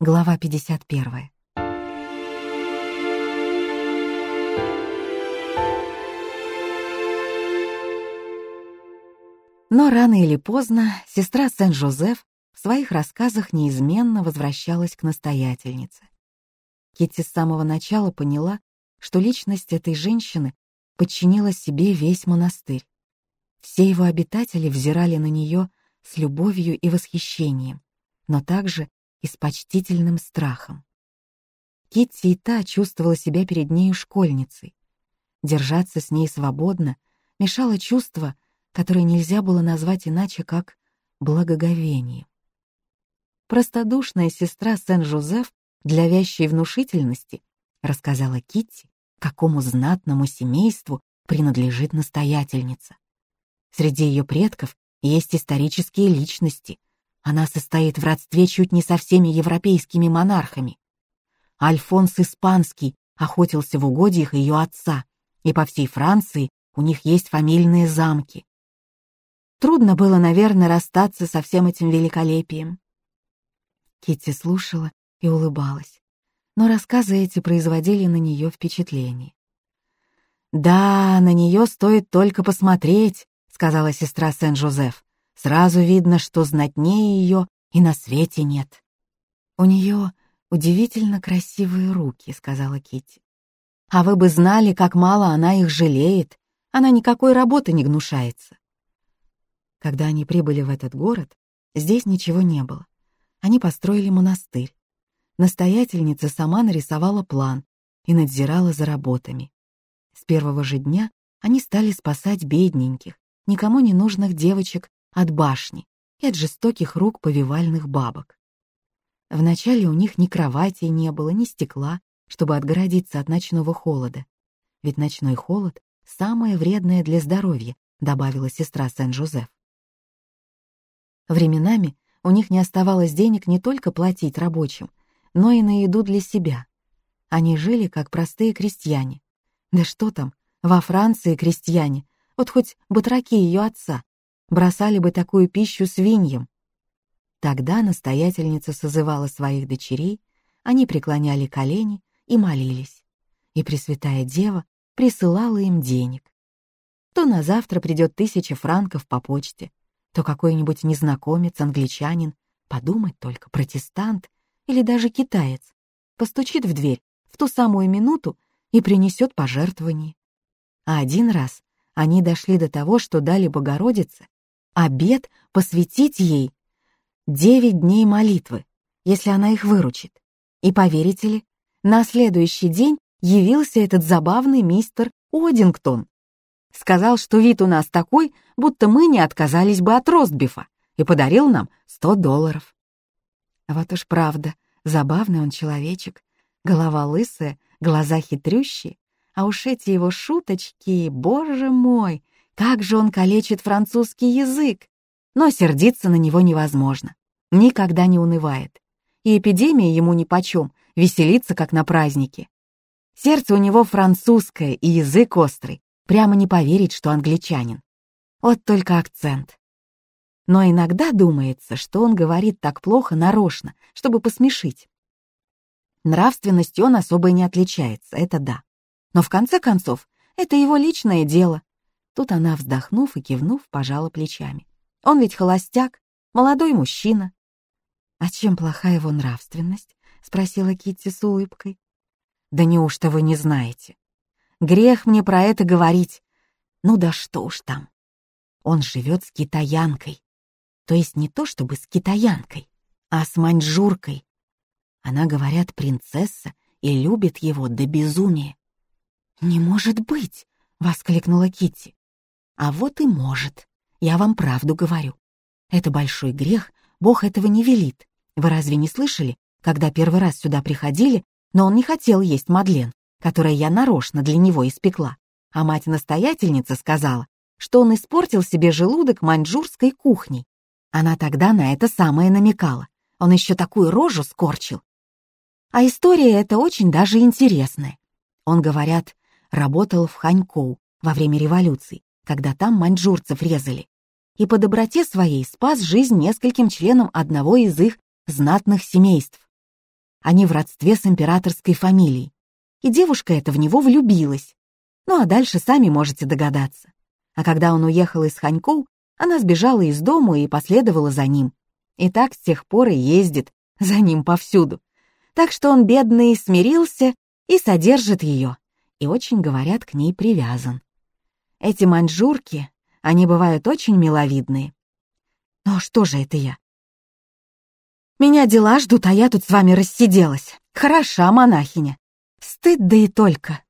Глава 51. Но рано или поздно сестра Сен-Жозеф в своих рассказах неизменно возвращалась к настоятельнице. Китти с самого начала поняла, что личность этой женщины подчинила себе весь монастырь. Все его обитатели взирали на нее с любовью и восхищением, но также и с почтительным страхом. Китти и та чувствовала себя перед нею школьницей. Держаться с ней свободно мешало чувство, которое нельзя было назвать иначе, как благоговением. Простодушная сестра Сен-Жозеф для вящей внушительности рассказала Китти, какому знатному семейству принадлежит настоятельница. Среди ее предков есть исторические личности, она состоит в родстве чуть не со всеми европейскими монархами. Альфонс Испанский охотился в угодьях ее отца, и по всей Франции у них есть фамильные замки. Трудно было, наверное, расстаться со всем этим великолепием. Китти слушала и улыбалась, но рассказы эти производили на нее впечатление. «Да, на нее стоит только посмотреть», — сказала сестра Сен-Жозеф. Сразу видно, что знатнее ее и на свете нет. У нее удивительно красивые руки, сказала Кити. А вы бы знали, как мало она их жалеет. Она никакой работы не гнушается. Когда они прибыли в этот город, здесь ничего не было. Они построили монастырь. Настоятельница сама нарисовала план и надзирала за работами. С первого же дня они стали спасать бедненьких, никому не нужных девочек от башни и от жестоких рук повивальных бабок. Вначале у них ни кровати не было, ни стекла, чтобы отгородиться от ночного холода. Ведь ночной холод — самое вредное для здоровья, добавила сестра Сен-Жозеф. Временами у них не оставалось денег не только платить рабочим, но и на еду для себя. Они жили как простые крестьяне. Да что там, во Франции крестьяне, вот хоть батраки ее отца, бросали бы такую пищу свиньям. Тогда настоятельница созывала своих дочерей, они преклоняли колени и молились, и Пресвятая Дева присылала им денег. То на завтра придет тысяча франков по почте, то какой-нибудь незнакомец, англичанин, подумать только, протестант или даже китаец, постучит в дверь в ту самую минуту и принесет пожертвование. А один раз они дошли до того, что дали Богородице обед посвятить ей девять дней молитвы, если она их выручит. И поверите ли, на следующий день явился этот забавный мистер Одингтон. Сказал, что вид у нас такой, будто мы не отказались бы от ростбифа, и подарил нам сто долларов. Вот уж правда, забавный он человечек, голова лысая, глаза хитрющие, а уж эти его шуточки, боже мой, как же он калечит французский язык! Но сердиться на него невозможно. Никогда не унывает. И эпидемия ему нипочем, веселится, как на празднике. Сердце у него французское и язык острый. Прямо не поверить, что англичанин. Вот только акцент. Но иногда думается, что он говорит так плохо нарочно, чтобы посмешить. Нравственностью он особо и не отличается, это да. Но в конце концов, это его личное дело, Тут она, вздохнув и кивнув, пожала плечами. Он ведь холостяк, молодой мужчина. «А чем плоха его нравственность?» — спросила Китти с улыбкой. «Да неужто вы не знаете? Грех мне про это говорить. Ну да что уж там. Он живет с китаянкой. То есть не то чтобы с китаянкой, а с маньчжуркой. Она, говорят, принцесса и любит его до безумия. «Не может быть!» — воскликнула Китти. А вот и может. Я вам правду говорю. Это большой грех, Бог этого не велит. Вы разве не слышали, когда первый раз сюда приходили, но он не хотел есть Мадлен, которую я нарочно для него испекла. А мать-настоятельница сказала, что он испортил себе желудок маньчжурской кухней. Она тогда на это самое намекала. Он еще такую рожу скорчил. А история эта очень даже интересная. Он, говорят, работал в Ханькоу во время революции когда там маньчжурцев резали, и по доброте своей спас жизнь нескольким членам одного из их знатных семейств. Они в родстве с императорской фамилией. И девушка эта в него влюбилась. Ну а дальше сами можете догадаться. А когда он уехал из Ханькоу, она сбежала из дому и последовала за ним. И так с тех пор и ездит за ним повсюду. Так что он, бедный, смирился и содержит ее. И очень, говорят, к ней привязан. Эти маньчжурки, они бывают очень миловидные. Но что же это я? Меня дела ждут, а я тут с вами рассиделась. Хороша монахиня. Стыд да и только.